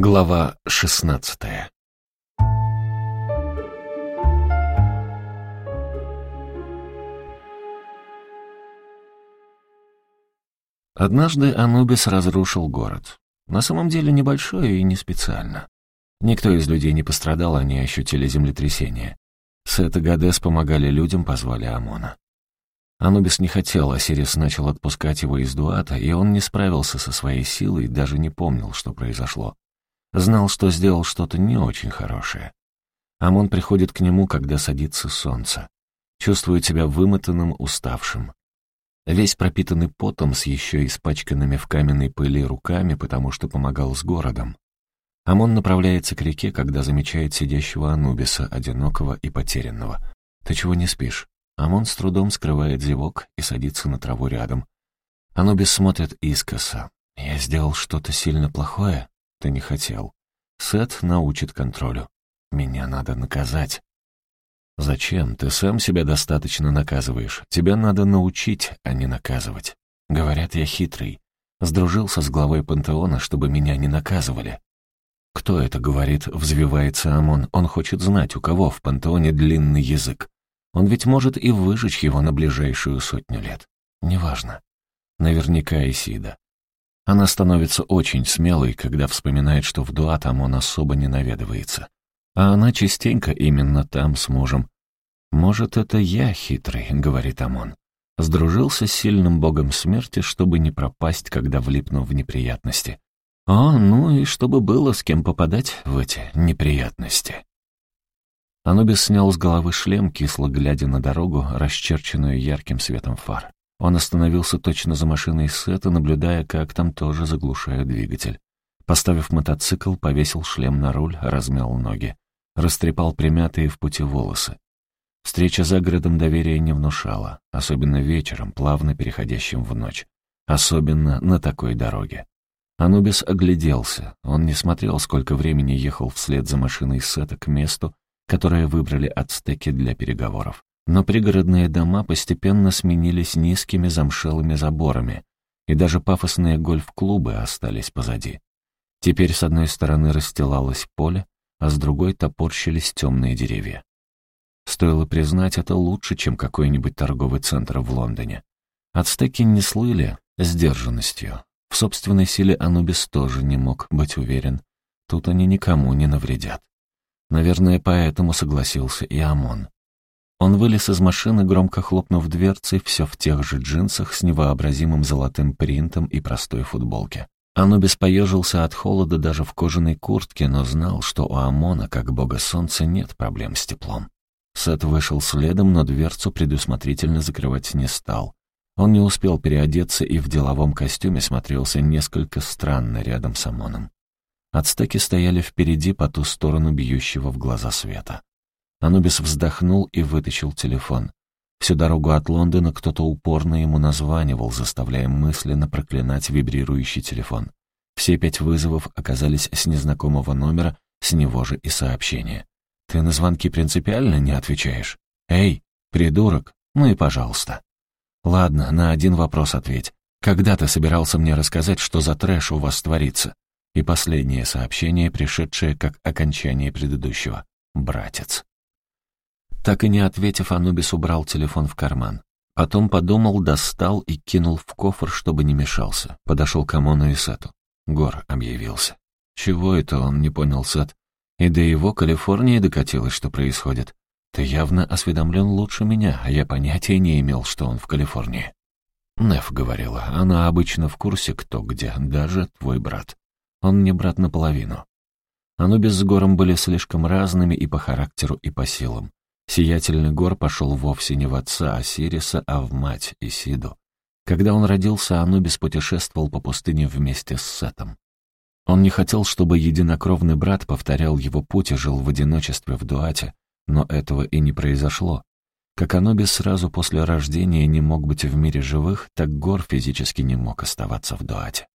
Глава шестнадцатая Однажды Анубис разрушил город. На самом деле небольшой и не специально. Никто из людей не пострадал, они ощутили землетрясение. Сет и Гадес помогали людям, позвали Амона. Анубис не хотел, а Сирис начал отпускать его из Дуата, и он не справился со своей силой даже не помнил, что произошло. Знал, что сделал что-то не очень хорошее. Амон приходит к нему, когда садится солнце. Чувствует себя вымотанным, уставшим. Весь пропитанный потом, с еще испачканными в каменной пыли руками, потому что помогал с городом. Амон направляется к реке, когда замечает сидящего Анубиса, одинокого и потерянного. «Ты чего не спишь?» Амон с трудом скрывает зевок и садится на траву рядом. Анубис смотрит искоса. «Я сделал что-то сильно плохое? Ты не хотел. Сет научит контролю. Меня надо наказать». «Зачем? Ты сам себя достаточно наказываешь. Тебя надо научить, а не наказывать. Говорят, я хитрый. Сдружился с главой пантеона, чтобы меня не наказывали». «Кто это говорит?» — взвивается Амон. «Он хочет знать, у кого в пантеоне длинный язык. Он ведь может и выжечь его на ближайшую сотню лет. Неважно. Наверняка Исида. Она становится очень смелой, когда вспоминает, что в Дуатам он особо не наведывается. А она частенько именно там с мужем. «Может, это я хитрый», — говорит Амон. Сдружился с сильным богом смерти, чтобы не пропасть, когда влипну в неприятности. О, ну и чтобы было с кем попадать в эти неприятности. Анубис снял с головы шлем, кисло глядя на дорогу, расчерченную ярким светом фар. Он остановился точно за машиной Сета, наблюдая, как там тоже заглушают двигатель. Поставив мотоцикл, повесил шлем на руль, размял ноги. Растрепал примятые в пути волосы. Встреча за городом доверия не внушала, особенно вечером, плавно переходящим в ночь. Особенно на такой дороге. Анубис огляделся. Он не смотрел, сколько времени ехал вслед за машиной Сета к месту, которое выбрали ацтеки для переговоров. Но пригородные дома постепенно сменились низкими замшелыми заборами, и даже пафосные гольф-клубы остались позади. Теперь с одной стороны расстилалось поле, а с другой топорщились темные деревья. Стоило признать, это лучше, чем какой-нибудь торговый центр в Лондоне. Ацтеки не слыли сдержанностью. В собственной силе Анубис тоже не мог быть уверен. Тут они никому не навредят. Наверное, поэтому согласился и Амон. Он вылез из машины, громко хлопнув дверцей, все в тех же джинсах с невообразимым золотым принтом и простой футболке. Анубис поежился от холода даже в кожаной куртке, но знал, что у Амона, как бога солнца, нет проблем с теплом. Сет вышел следом, но дверцу предусмотрительно закрывать не стал. Он не успел переодеться и в деловом костюме смотрелся несколько странно рядом с Амоном. Ацтеки стояли впереди по ту сторону бьющего в глаза света. Анубис вздохнул и вытащил телефон. Всю дорогу от Лондона кто-то упорно ему названивал, заставляя мысленно проклинать вибрирующий телефон. Все пять вызовов оказались с незнакомого номера, с него же и сообщение. «Ты на звонки принципиально не отвечаешь? Эй, придурок, ну и пожалуйста». «Ладно, на один вопрос ответь. Когда ты собирался мне рассказать, что за трэш у вас творится?» И последнее сообщение, пришедшее как окончание предыдущего. «Братец». Так и не ответив, Анубис убрал телефон в карман. Потом подумал, достал и кинул в кофр, чтобы не мешался. Подошел к Амону и Сету. Гор объявился. Чего это он, не понял Сет. И до его Калифорнии докатилось, что происходит. Ты явно осведомлен лучше меня, а я понятия не имел, что он в Калифорнии. Неф говорила, она обычно в курсе, кто где, даже твой брат. Он не брат наполовину. Анубис с Гором были слишком разными и по характеру, и по силам. Сиятельный Гор пошел вовсе не в отца Осириса, а в мать Исиду. Когда он родился, Анубис путешествовал по пустыне вместе с Сетом. Он не хотел, чтобы единокровный брат повторял его путь и жил в одиночестве в Дуате, но этого и не произошло. Как Анубис сразу после рождения не мог быть в мире живых, так Гор физически не мог оставаться в Дуате.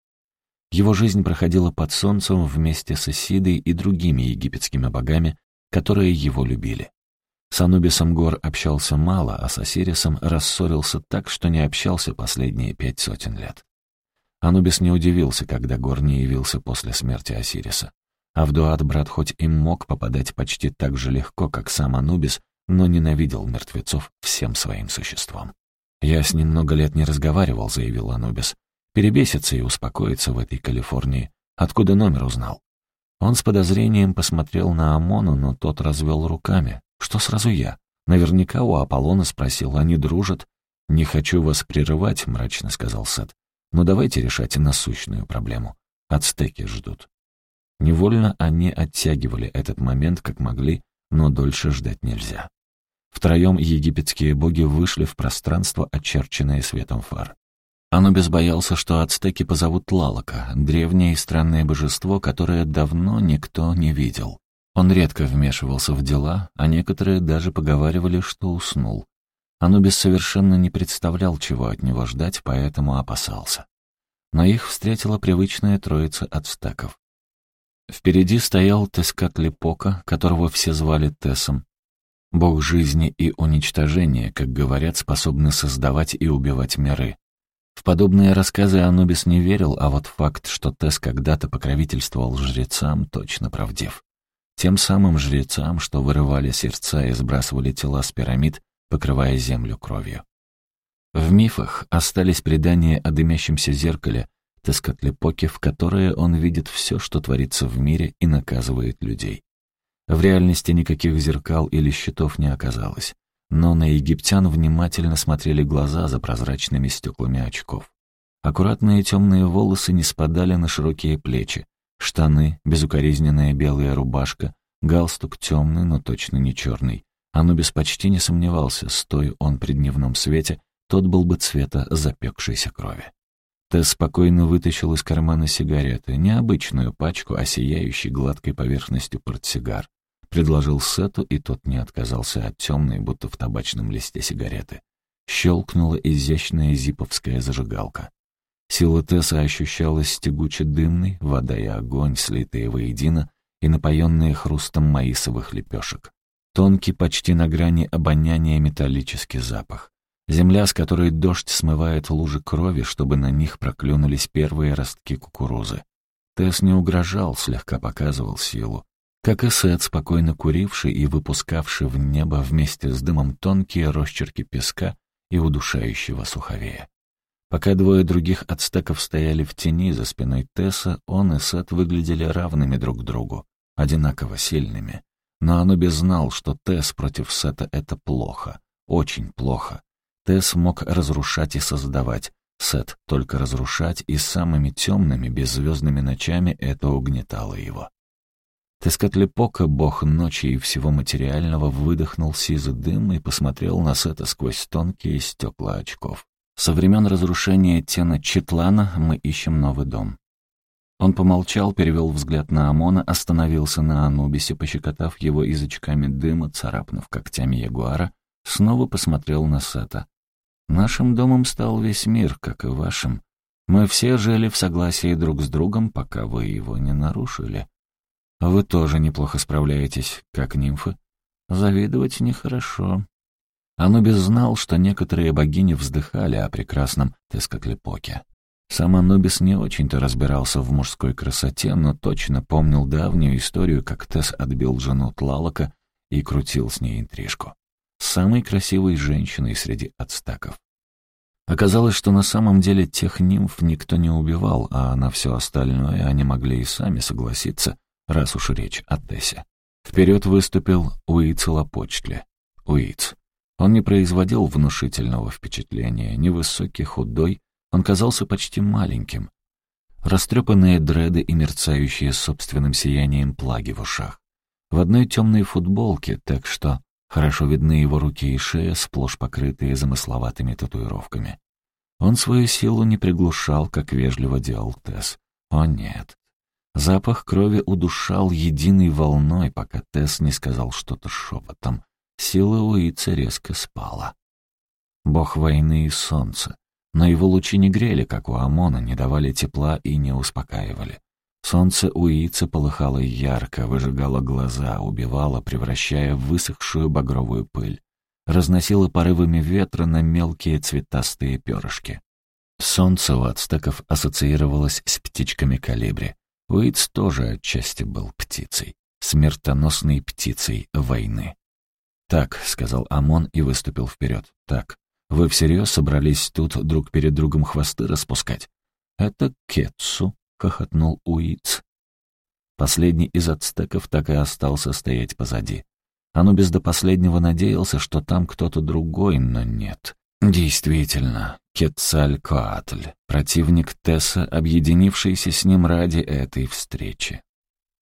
Его жизнь проходила под солнцем вместе с Исидой и другими египетскими богами, которые его любили. С Анубисом Гор общался мало, а с Осирисом рассорился так, что не общался последние пять сотен лет. Анубис не удивился, когда Гор не явился после смерти Осириса. Авдуат, брат, хоть и мог попадать почти так же легко, как сам Анубис, но ненавидел мертвецов всем своим существом. «Я с ним много лет не разговаривал», — заявил Анубис. «Перебесится и успокоится в этой Калифорнии. Откуда номер узнал?» Он с подозрением посмотрел на Амона, но тот развел руками. «Что сразу я? Наверняка у Аполлона спросил, они дружат?» «Не хочу вас прерывать», — мрачно сказал Сет. «Но давайте решать насущную проблему. Ацтеки ждут». Невольно они оттягивали этот момент как могли, но дольше ждать нельзя. Втроем египетские боги вышли в пространство, очерченное светом фар. Анубис боялся, что ацтеки позовут Лалака, древнее и странное божество, которое давно никто не видел. Он редко вмешивался в дела, а некоторые даже поговаривали, что уснул. Анубис совершенно не представлял, чего от него ждать, поэтому опасался. Но их встретила привычная троица ацтеков. Впереди стоял Тескатлипока, которого все звали Тесом. Бог жизни и уничтожения, как говорят, способны создавать и убивать миры. В подобные рассказы Анубис не верил, а вот факт, что Тес когда-то покровительствовал жрецам, точно правдив. Тем самым жрецам, что вырывали сердца и сбрасывали тела с пирамид, покрывая землю кровью. В мифах остались предания о дымящемся зеркале, Тескотлепоке, в которое он видит все, что творится в мире и наказывает людей. В реальности никаких зеркал или щитов не оказалось, но на египтян внимательно смотрели глаза за прозрачными стеклами очков. Аккуратные темные волосы не спадали на широкие плечи, штаны, безукоризненная белая рубашка, галстук темный, но точно не черный. Анубис почти не сомневался, стой он при дневном свете, тот был бы цвета запекшейся крови. Тесс спокойно вытащил из кармана сигареты, не обычную пачку, а сияющей гладкой поверхностью портсигар. Предложил Сету, и тот не отказался от темной, будто в табачном листе сигареты. Щелкнула изящная зиповская зажигалка. Сила Тесса ощущалась тягуче дымной, вода и огонь, слитые воедино и напоенные хрустом маисовых лепешек. Тонкий, почти на грани обоняния металлический запах. Земля, с которой дождь смывает лужи крови, чтобы на них проклюнулись первые ростки кукурузы. Тесс не угрожал, слегка показывал силу. Как и Сет, спокойно куривший и выпускавший в небо вместе с дымом тонкие росчерки песка и удушающего суховея. Пока двое других ацтеков стояли в тени за спиной Тесса, он и Сет выглядели равными друг другу, одинаково сильными. Но Анубис знал, что Тесс против Сета — это плохо, очень плохо. Тесс мог разрушать и создавать, Сет только разрушать, и самыми темными, беззвездными ночами это угнетало его. Тескатлепока, бог ночи и всего материального, выдохнул сизый дым и посмотрел на Сета сквозь тонкие стекла очков. «Со времен разрушения Тена Четлана мы ищем новый дом». Он помолчал, перевел взгляд на Амона, остановился на Анубисе, пощекотав его язычками дыма, царапнув когтями ягуара, снова посмотрел на Сета. Нашим домом стал весь мир, как и вашим. Мы все жили в согласии друг с другом, пока вы его не нарушили. Вы тоже неплохо справляетесь, как нимфы. Завидовать нехорошо. Анубис знал, что некоторые богини вздыхали о прекрасном Тескотлепоке. Сам Анубис не очень-то разбирался в мужской красоте, но точно помнил давнюю историю, как Тес отбил жену Тлалока и крутил с ней интрижку. Самой красивой женщиной среди ацтеков. Оказалось, что на самом деле тех нимф никто не убивал, а на все остальное они могли и сами согласиться, раз уж речь о Тессе. Вперед выступил Уиц Лопочтли. Уиц. Он не производил внушительного впечатления, невысокий, худой, он казался почти маленьким. Растрепанные дреды и мерцающие собственным сиянием плаги в ушах. В одной темной футболке, так что Хорошо видны его руки и шея, сплошь покрытые замысловатыми татуировками. Он свою силу не приглушал, как вежливо делал Тесс. О нет. Запах крови удушал единой волной, пока Тесс не сказал что-то шепотом. Сила Уица резко спала. Бог войны и солнца. Но его лучи не грели, как у Амона, не давали тепла и не успокаивали. Солнце у яйца полыхало ярко, выжигало глаза, убивало, превращая в высохшую багровую пыль. Разносило порывами ветра на мелкие цветастые перышки. Солнце у ацтеков ассоциировалось с птичками калибри. Уитс тоже отчасти был птицей, смертоносной птицей войны. «Так», — сказал Амон и выступил вперед. «Так, вы всерьез собрались тут друг перед другом хвосты распускать?» «Это Кетсу», — хохотнул Уитс. Последний из ацтеков так и остался стоять позади. Анубис до последнего надеялся, что там кто-то другой, но нет. Действительно, Кетцалькоатль, противник Тесса, объединившийся с ним ради этой встречи.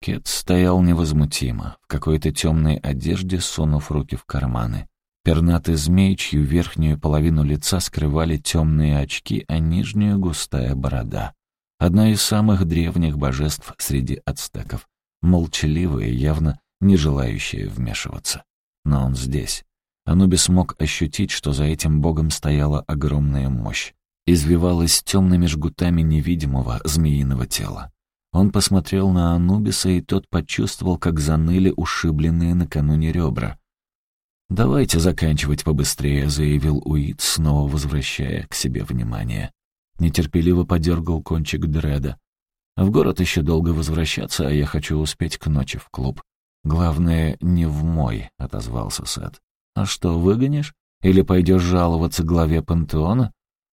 Кет стоял невозмутимо, в какой-то темной одежде, сунув руки в карманы. Пернатый змей, чью верхнюю половину лица скрывали темные очки, а нижнюю — густая борода. Одна из самых древних божеств среди ацтеков. Молчаливая, явно не желающая вмешиваться. Но он здесь. Анубис мог ощутить, что за этим богом стояла огромная мощь. Извивалась темными жгутами невидимого змеиного тела. Он посмотрел на Анубиса, и тот почувствовал, как заныли ушибленные накануне ребра. «Давайте заканчивать побыстрее», — заявил Уит, снова возвращая к себе внимание. Нетерпеливо подергал кончик дреда. «В город еще долго возвращаться, а я хочу успеть к ночи в клуб. Главное, не в мой», — отозвался Сет. «А что, выгонишь? Или пойдешь жаловаться главе пантеона?»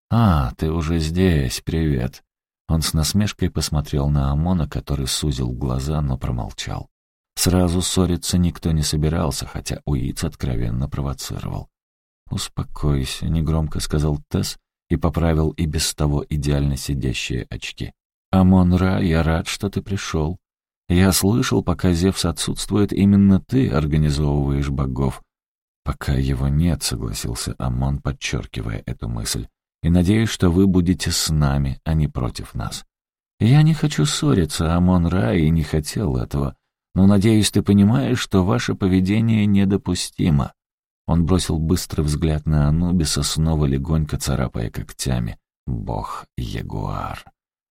«А, ты уже здесь, привет». Он с насмешкой посмотрел на Амона, который сузил глаза, но промолчал. Сразу ссориться никто не собирался, хотя Уиц откровенно провоцировал. «Успокойся», — негромко сказал Тесс и поправил и без того идеально сидящие очки. «Амон-Ра, я рад, что ты пришел. Я слышал, пока Зевс отсутствует, именно ты организовываешь богов». «Пока его нет», — согласился Амон, подчеркивая эту мысль и надеюсь, что вы будете с нами, а не против нас. Я не хочу ссориться, Амон-Ра, и не хотел этого, но надеюсь, ты понимаешь, что ваше поведение недопустимо». Он бросил быстрый взгляд на Анубиса, снова легонько царапая когтями. «Бог-ягуар.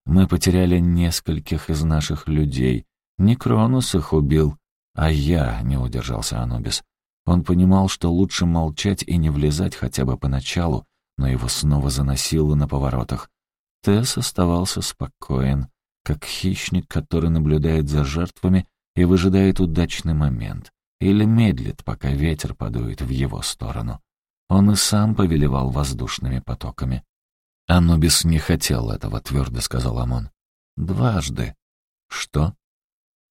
Мы потеряли нескольких из наших людей. Не Кронус их убил, а я», — не удержался Анубис. Он понимал, что лучше молчать и не влезать хотя бы поначалу, но его снова заносило на поворотах. Тесс оставался спокоен, как хищник, который наблюдает за жертвами и выжидает удачный момент, или медлит, пока ветер подует в его сторону. Он и сам повелевал воздушными потоками. «Анубис не хотел этого», — твердо сказал Амон. «Дважды». «Что?»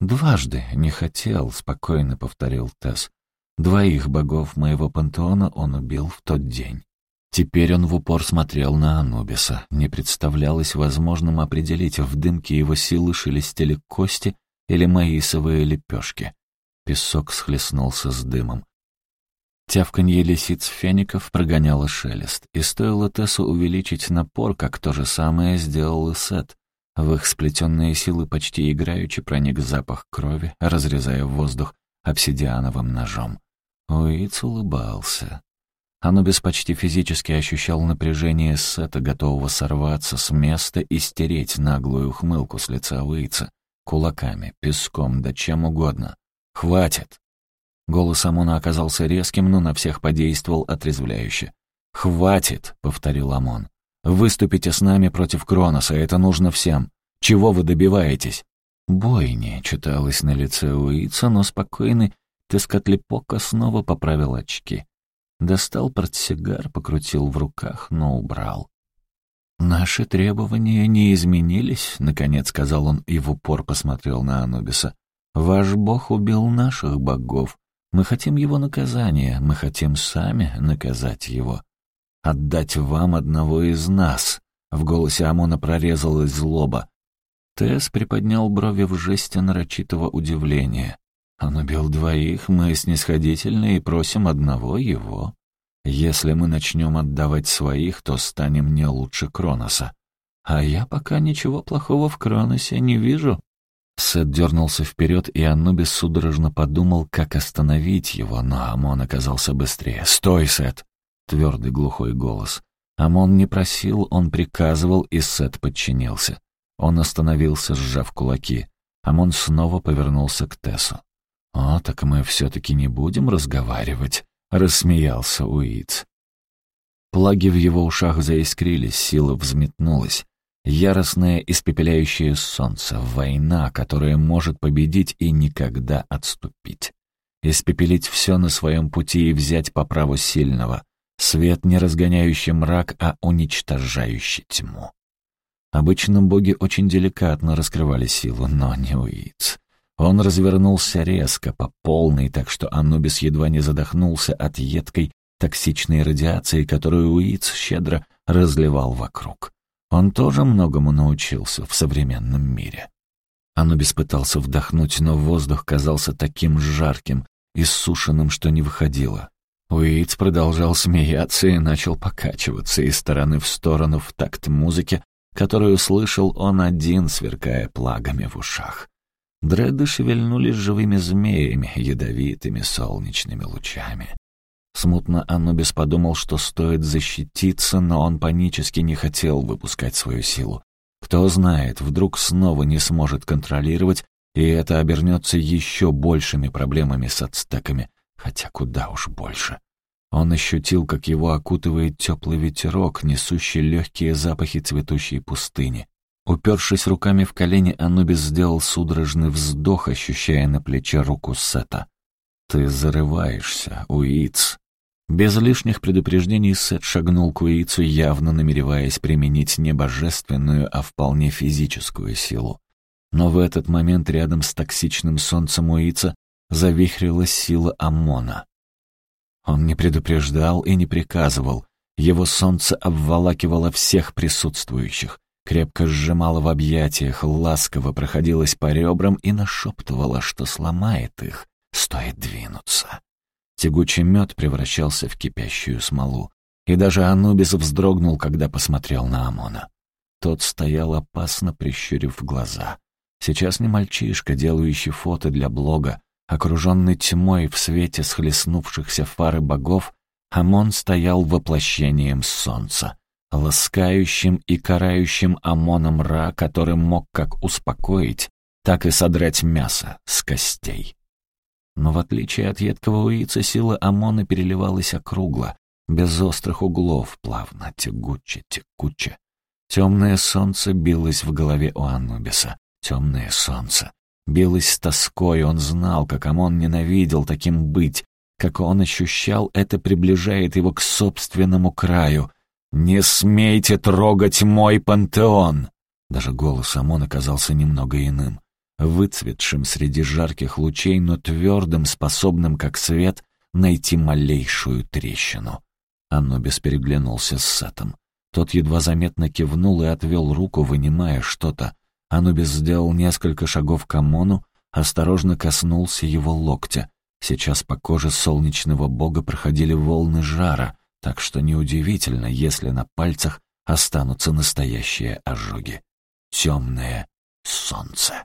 «Дважды не хотел», — спокойно повторил Тесс. «Двоих богов моего пантеона он убил в тот день». Теперь он в упор смотрел на Анубиса. Не представлялось возможным определить, в дымке его силы шелестели кости или маисовые лепешки. Песок схлестнулся с дымом. Тявканье лисиц феников прогоняло шелест, и стоило Тессу увеличить напор, как то же самое сделал и Сет. В их сплетенные силы почти играючи проник запах крови, разрезая воздух обсидиановым ножом. Уиц улыбался. Анубис почти физически ощущал напряжение Сета, готового сорваться с места и стереть наглую ухмылку с лица Уица. Кулаками, песком, да чем угодно. «Хватит!» Голос Амона оказался резким, но на всех подействовал отрезвляюще. «Хватит!» — повторил Амон. «Выступите с нами против Кроноса, это нужно всем. Чего вы добиваетесь?» «Бойни», — читалось на лице Уица, но спокойный Тескотлипока снова поправил очки. Достал портсигар, покрутил в руках, но убрал. «Наши требования не изменились», — наконец сказал он и в упор посмотрел на Анубиса. «Ваш бог убил наших богов. Мы хотим его наказания, мы хотим сами наказать его. Отдать вам одного из нас». В голосе Амона прорезалась злоба. Тесс приподнял брови в жесте нарочитого удивления. Он убил двоих, мы снисходительны и просим одного его. Если мы начнем отдавать своих, то станем не лучше Кроноса. А я пока ничего плохого в Кроносе не вижу». Сет дернулся вперед, и Анубис судорожно подумал, как остановить его, но Амон оказался быстрее. «Стой, Сет!» — твердый глухой голос. Амон не просил, он приказывал, и Сет подчинился. Он остановился, сжав кулаки. Амон снова повернулся к Тессу. «О, так мы все-таки не будем разговаривать», — рассмеялся Уиц. Плаги в его ушах заискрились, сила взметнулась. Яростное испепеляющее солнце, война, которая может победить и никогда отступить. Испепелить все на своем пути и взять по праву сильного. Свет, не разгоняющий мрак, а уничтожающий тьму. Обычно боги очень деликатно раскрывали силу, но не Уиц. Он развернулся резко, по полной, так что Анубис едва не задохнулся от едкой, токсичной радиации, которую Уиц щедро разливал вокруг. Он тоже многому научился в современном мире. Анубис пытался вдохнуть, но воздух казался таким жарким, и иссушенным, что не выходило. Уитс продолжал смеяться и начал покачиваться из стороны в сторону в такт музыки, которую слышал он один, сверкая плагами в ушах. Дреды шевельнулись живыми змеями, ядовитыми солнечными лучами. Смутно Анубис подумал, что стоит защититься, но он панически не хотел выпускать свою силу. Кто знает, вдруг снова не сможет контролировать, и это обернется еще большими проблемами с ацтеками, хотя куда уж больше. Он ощутил, как его окутывает теплый ветерок, несущий легкие запахи цветущей пустыни. Упершись руками в колени, Анубис сделал судорожный вздох, ощущая на плече руку Сета. «Ты зарываешься, Уиц», без лишних предупреждений Сет шагнул к Уицу, явно намереваясь применить не божественную, а вполне физическую силу. Но в этот момент рядом с токсичным солнцем Уица завихрилась сила Амона. Он не предупреждал и не приказывал. Его солнце обволакивало всех присутствующих, крепко сжимало в объятиях, ласково проходилось по ребрам и нашептывало, что сломает их, стоит двинуться. Тягучий мед превращался в кипящую смолу. И даже Анубис вздрогнул, когда посмотрел на Амона. Тот стоял опасно, прищурив глаза. Сейчас не мальчишка, делающий фото для блога, окруженный тьмой в свете схлестнувшихся фары богов, Амон стоял воплощением солнца, ласкающим и карающим Амоном Ра, который мог как успокоить, так и содрать мясо с костей. Но в отличие от едкого уица, сила Амона переливалась округло, без острых углов, плавно, тягуче, текуче. Темное солнце билось в голове у Анубиса. Темное солнце. Билось с тоской, он знал, как Амон ненавидел таким быть, как он ощущал, это приближает его к собственному краю. «Не смейте трогать мой пантеон!» Даже голос Амона казался немного иным выцветшим среди жарких лучей, но твердым, способным, как свет, найти малейшую трещину. Анубис переглянулся с Сетом. Тот едва заметно кивнул и отвел руку, вынимая что-то. Анубис сделал несколько шагов к Амону, осторожно коснулся его локтя. Сейчас по коже солнечного бога проходили волны жара, так что неудивительно, если на пальцах останутся настоящие ожоги. Темное солнце.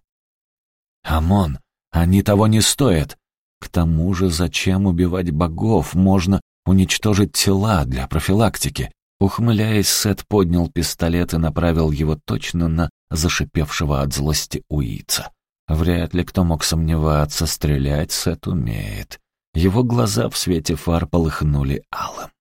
«Амон, они того не стоят. К тому же, зачем убивать богов? Можно уничтожить тела для профилактики». Ухмыляясь, Сет поднял пистолет и направил его точно на зашипевшего от злости уица. Вряд ли кто мог сомневаться, стрелять Сет умеет. Его глаза в свете фар полыхнули алым.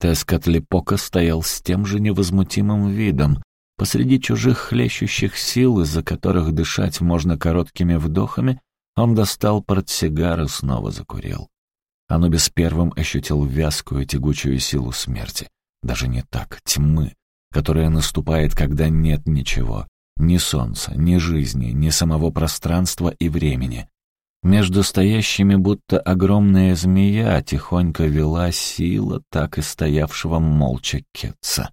Тескотлипока стоял с тем же невозмутимым видом, Посреди чужих хлещущих сил, из-за которых дышать можно короткими вдохами, он достал портсигар и снова закурил. Анубис первым ощутил вязкую тягучую силу смерти. Даже не так, тьмы, которая наступает, когда нет ничего. Ни солнца, ни жизни, ни самого пространства и времени. Между стоящими будто огромная змея тихонько вела сила так и стоявшего молча Кетца.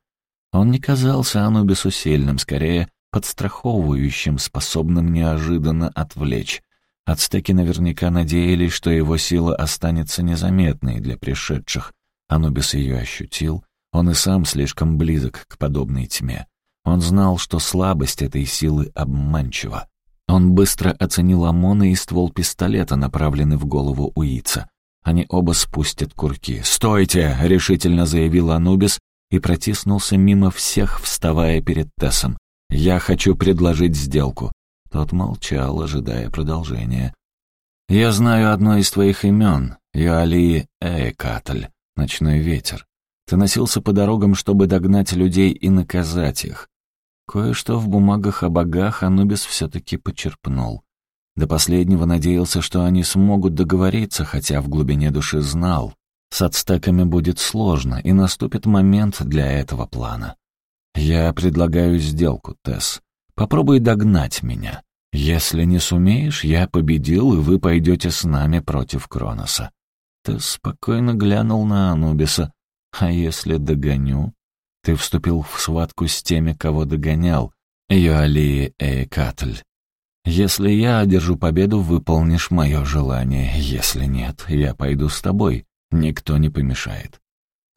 Он не казался Анубису сильным, скорее подстраховывающим, способным неожиданно отвлечь. Ацтеки наверняка надеялись, что его сила останется незаметной для пришедших. Анубис ее ощутил, он и сам слишком близок к подобной тьме. Он знал, что слабость этой силы обманчива. Он быстро оценил ОМОНа и ствол пистолета, направленный в голову Уица. Они оба спустят курки. «Стойте!» — решительно заявил Анубис, и протиснулся мимо всех, вставая перед Тессом. «Я хочу предложить сделку». Тот молчал, ожидая продолжения. «Я знаю одно из твоих имен, Юали Эйкатль, ночной ветер. Ты носился по дорогам, чтобы догнать людей и наказать их. Кое-что в бумагах о богах Анубис все-таки почерпнул. До последнего надеялся, что они смогут договориться, хотя в глубине души знал. С ацтеками будет сложно, и наступит момент для этого плана. «Я предлагаю сделку, Тесс. Попробуй догнать меня. Если не сумеешь, я победил, и вы пойдете с нами против Кроноса». Тесс спокойно глянул на Анубиса. «А если догоню?» Ты вступил в схватку с теми, кого догонял, Йоали Эйкатль. Если я одержу победу, выполнишь мое желание. Если нет, я пойду с тобой. Никто не помешает».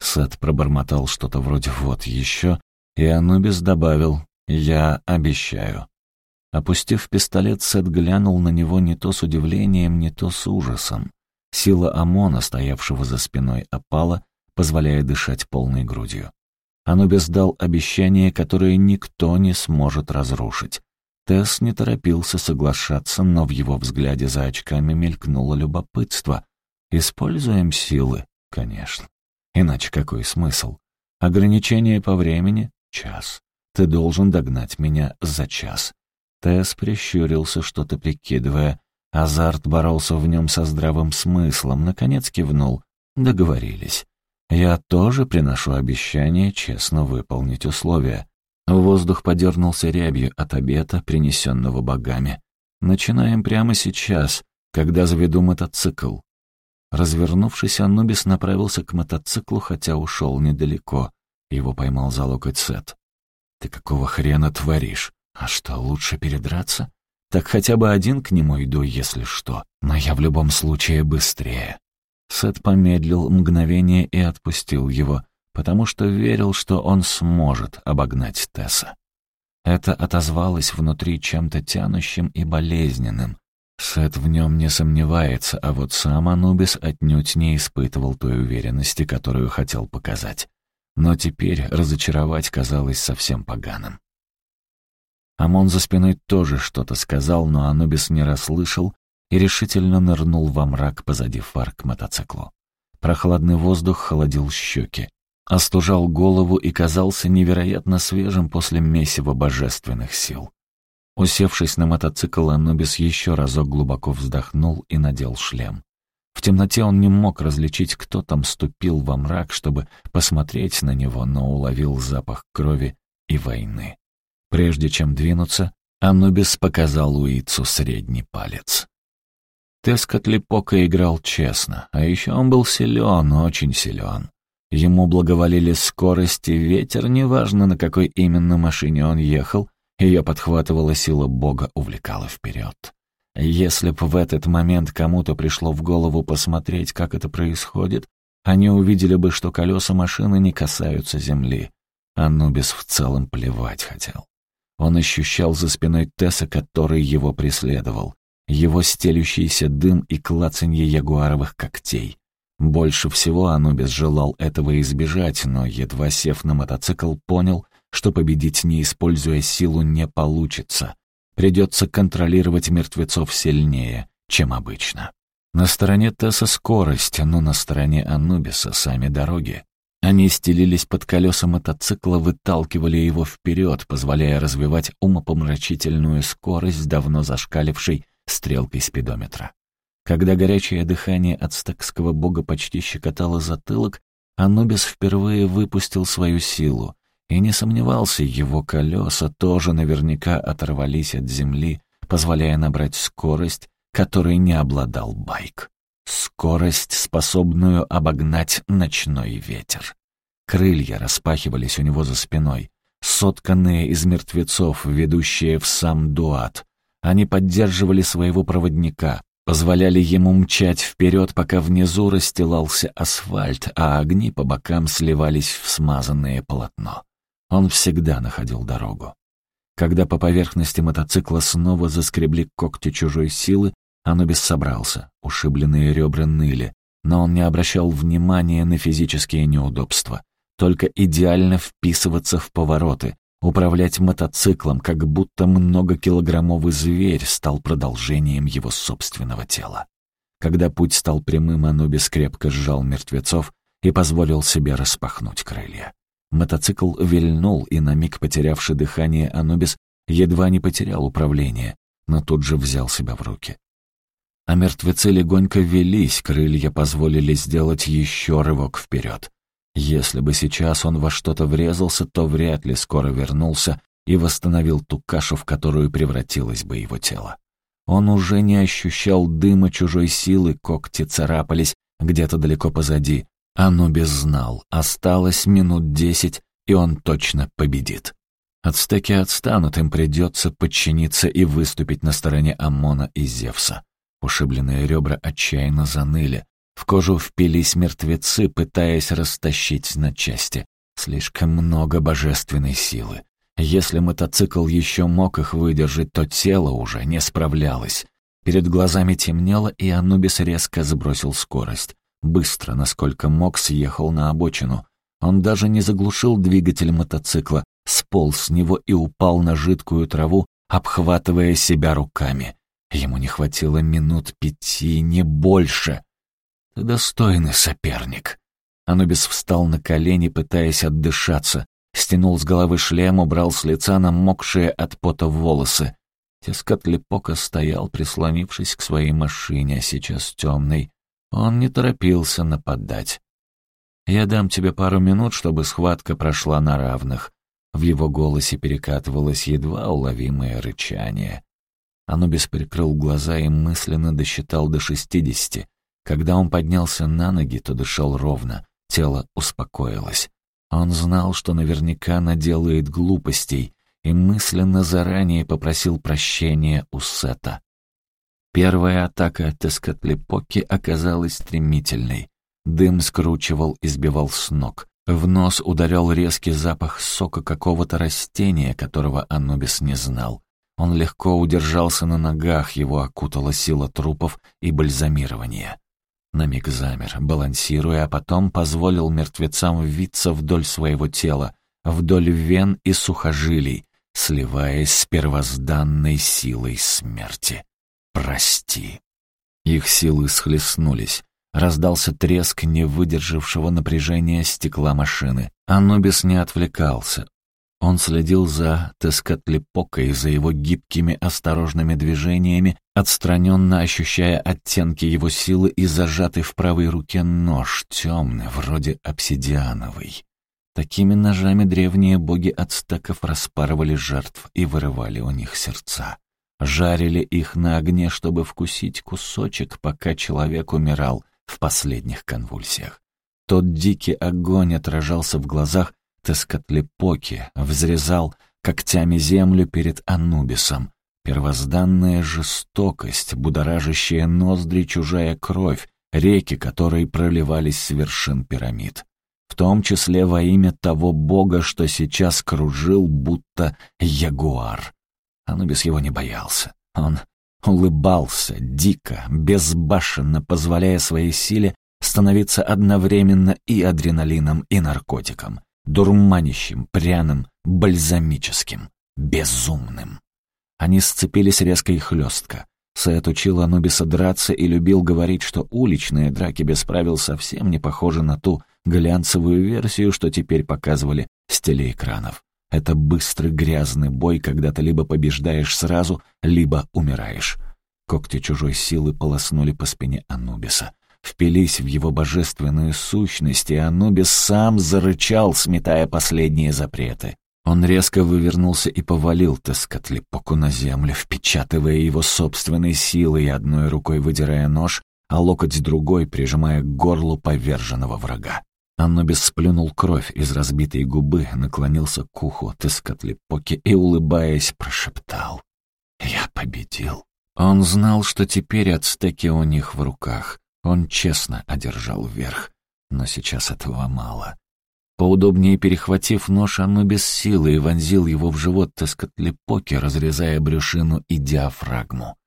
Сет пробормотал что-то вроде «вот еще», и Анубис добавил «я обещаю». Опустив пистолет, Сет глянул на него не то с удивлением, не то с ужасом. Сила ОМОНа, стоявшего за спиной, опала, позволяя дышать полной грудью. Анубис дал обещание, которое никто не сможет разрушить. Тесс не торопился соглашаться, но в его взгляде за очками мелькнуло любопытство. «Используем силы?» «Конечно. Иначе какой смысл? Ограничение по времени — час. Ты должен догнать меня за час». Тесс прищурился, что-то прикидывая. Азарт боролся в нем со здравым смыслом, наконец кивнул. Договорились. «Я тоже приношу обещание честно выполнить условия. Воздух подернулся рябью от обета, принесенного богами. «Начинаем прямо сейчас, когда заведу мотоцикл». Развернувшись, Анубис направился к мотоциклу, хотя ушел недалеко. Его поймал за локоть Сет. «Ты какого хрена творишь? А что, лучше передраться? Так хотя бы один к нему иду, если что. Но я в любом случае быстрее». Сет помедлил мгновение и отпустил его потому что верил, что он сможет обогнать Тесса. Это отозвалось внутри чем-то тянущим и болезненным. Сет в нем не сомневается, а вот сам Анубис отнюдь не испытывал той уверенности, которую хотел показать. Но теперь разочаровать казалось совсем поганым. Амон за спиной тоже что-то сказал, но Анубис не расслышал и решительно нырнул во мрак позади фар к мотоциклу. Прохладный воздух холодил щеки остужал голову и казался невероятно свежим после месива божественных сил. Усевшись на мотоцикл, Анубис еще разок глубоко вздохнул и надел шлем. В темноте он не мог различить, кто там ступил во мрак, чтобы посмотреть на него, но уловил запах крови и войны. Прежде чем двинуться, Анубис показал Уицу средний палец. Тескотлипока играл честно, а еще он был силен, очень силен. Ему благоволили скорость и ветер, неважно, на какой именно машине он ехал, ее подхватывала сила Бога, увлекала вперед. Если б в этот момент кому-то пришло в голову посмотреть, как это происходит, они увидели бы, что колеса машины не касаются земли. Анубис в целом плевать хотел. Он ощущал за спиной Тесса, который его преследовал, его стелющийся дым и клацанье ягуаровых когтей. Больше всего Анубис желал этого избежать, но, едва сев на мотоцикл, понял, что победить, не используя силу, не получится. Придется контролировать мертвецов сильнее, чем обычно. На стороне Тесса скорость, но на стороне Анубиса сами дороги. Они стелились под колеса мотоцикла, выталкивали его вперед, позволяя развивать умопомрачительную скорость, давно зашкалившей стрелкой спидометра. Когда горячее дыхание ацтекского бога почти щекотало затылок, Анубис впервые выпустил свою силу. И не сомневался, его колеса тоже наверняка оторвались от земли, позволяя набрать скорость, которой не обладал байк. Скорость, способную обогнать ночной ветер. Крылья распахивались у него за спиной, сотканные из мертвецов, ведущие в сам Дуат. Они поддерживали своего проводника, позволяли ему мчать вперед, пока внизу расстилался асфальт, а огни по бокам сливались в смазанное полотно. Он всегда находил дорогу. Когда по поверхности мотоцикла снова заскребли когти чужой силы, Анубис собрался, ушибленные ребра ныли, но он не обращал внимания на физические неудобства, только идеально вписываться в повороты, Управлять мотоциклом, как будто многокилограммовый зверь стал продолжением его собственного тела. Когда путь стал прямым, Анубис крепко сжал мертвецов и позволил себе распахнуть крылья. Мотоцикл вильнул, и на миг потерявший дыхание Анубис едва не потерял управление, но тут же взял себя в руки. А мертвецы легонько велись, крылья позволили сделать еще рывок вперед. Если бы сейчас он во что-то врезался, то вряд ли скоро вернулся и восстановил ту кашу, в которую превратилось бы его тело. Он уже не ощущал дыма чужой силы, когти царапались где-то далеко позади. Анубис знал, осталось минут десять, и он точно победит. Ацтеки отстанут, им придется подчиниться и выступить на стороне Амона и Зевса. Ушибленные ребра отчаянно заныли. В кожу впились мертвецы, пытаясь растащить на части. Слишком много божественной силы. Если мотоцикл еще мог их выдержать, то тело уже не справлялось. Перед глазами темнело, и Анубис резко сбросил скорость. Быстро, насколько мог, съехал на обочину. Он даже не заглушил двигатель мотоцикла, сполз с него и упал на жидкую траву, обхватывая себя руками. Ему не хватило минут пяти, не больше. «Ты достойный соперник». Анубис встал на колени, пытаясь отдышаться стянул с головы шлем, убрал с лица намокшие от пота волосы. Тескотлепока стоял, прислонившись к своей машине, а сейчас темный. Он не торопился нападать. «Я дам тебе пару минут, чтобы схватка прошла на равных». В его голосе перекатывалось едва уловимое рычание. Анубис прикрыл глаза и мысленно досчитал до шестидесяти. Когда он поднялся на ноги, то дышал ровно, тело успокоилось. Он знал, что наверняка наделает глупостей, и мысленно заранее попросил прощения у Сета. Первая атака Тескотлепоки оказалась стремительной. Дым скручивал и сбивал с ног. В нос ударял резкий запах сока какого-то растения, которого Анубис не знал. Он легко удержался на ногах, его окутала сила трупов и бальзамирования. На миг замер, балансируя, а потом позволил мертвецам виться вдоль своего тела, вдоль вен и сухожилий, сливаясь с первозданной силой смерти. «Прости». Их силы схлестнулись. Раздался треск не выдержавшего напряжения стекла машины. Анубис не отвлекался. Он следил за Тескотлепокой, за его гибкими осторожными движениями, отстраненно ощущая оттенки его силы и зажатый в правой руке нож, темный, вроде обсидиановый. Такими ножами древние боги ацтеков распарывали жертв и вырывали у них сердца. Жарили их на огне, чтобы вкусить кусочек, пока человек умирал в последних конвульсиях. Тот дикий огонь отражался в глазах Тескотлепоки, взрезал когтями землю перед Анубисом. Первозданная жестокость, будоражащая ноздри чужая кровь, реки, которые проливались с вершин пирамид. В том числе во имя того бога, что сейчас кружил, будто ягуар. Анубис его не боялся. Он улыбался, дико, безбашенно, позволяя своей силе становиться одновременно и адреналином, и наркотиком дурманящим, пряным, бальзамическим, безумным. Они сцепились резко и хлестко. Сет учил Анубиса драться и любил говорить, что уличные драки без правил совсем не похожи на ту глянцевую версию, что теперь показывали с телеэкранов. Это быстрый грязный бой, когда ты либо побеждаешь сразу, либо умираешь. Когти чужой силы полоснули по спине Анубиса впились в его божественную сущность, и Анубис сам зарычал, сметая последние запреты. Он резко вывернулся и повалил Тескотлипоку на землю, впечатывая его собственной силой, одной рукой выдирая нож, а локоть другой прижимая к горлу поверженного врага. Анубис сплюнул кровь из разбитой губы, наклонился к уху Тескотлипоки и, улыбаясь, прошептал «Я победил». Он знал, что теперь ацтеки у них в руках. Он честно одержал верх, но сейчас этого мало. Поудобнее перехватив нож, оно без силы и вонзил его в живот Тескотлепоки, разрезая брюшину и диафрагму.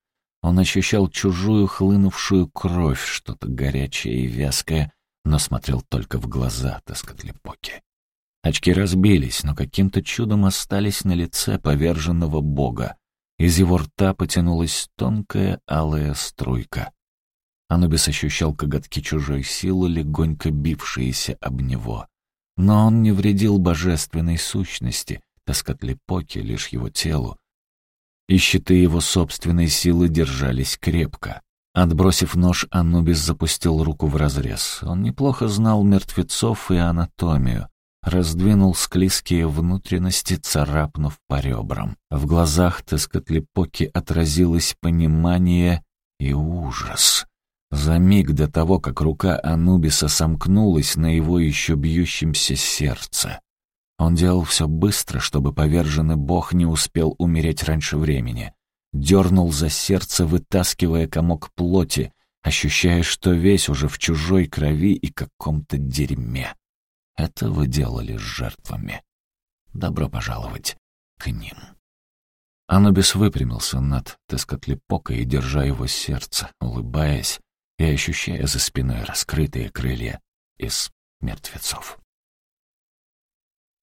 Он ощущал чужую хлынувшую кровь, что-то горячее и вязкое, но смотрел только в глаза Тескотлепоки. Очки разбились, но каким-то чудом остались на лице поверженного бога. Из его рта потянулась тонкая алая струйка. Анубис ощущал коготки чужой силы, легонько бившиеся об него. Но он не вредил божественной сущности, Тоскотлепоки лишь его телу. И щиты его собственной силы держались крепко. Отбросив нож, Анубис запустил руку в разрез. Он неплохо знал мертвецов и анатомию. Раздвинул склизкие внутренности, царапнув по ребрам. В глазах Тескотлепоки отразилось понимание и ужас. За миг до того, как рука Анубиса сомкнулась на его еще бьющемся сердце. Он делал все быстро, чтобы поверженный бог не успел умереть раньше времени. Дернул за сердце, вытаскивая комок плоти, ощущая, что весь уже в чужой крови и каком-то дерьме. Это вы делали с жертвами. Добро пожаловать к ним. Анубис выпрямился над Тескотлепокой, держа его сердце, улыбаясь и ощущая за спиной раскрытые крылья из мертвецов.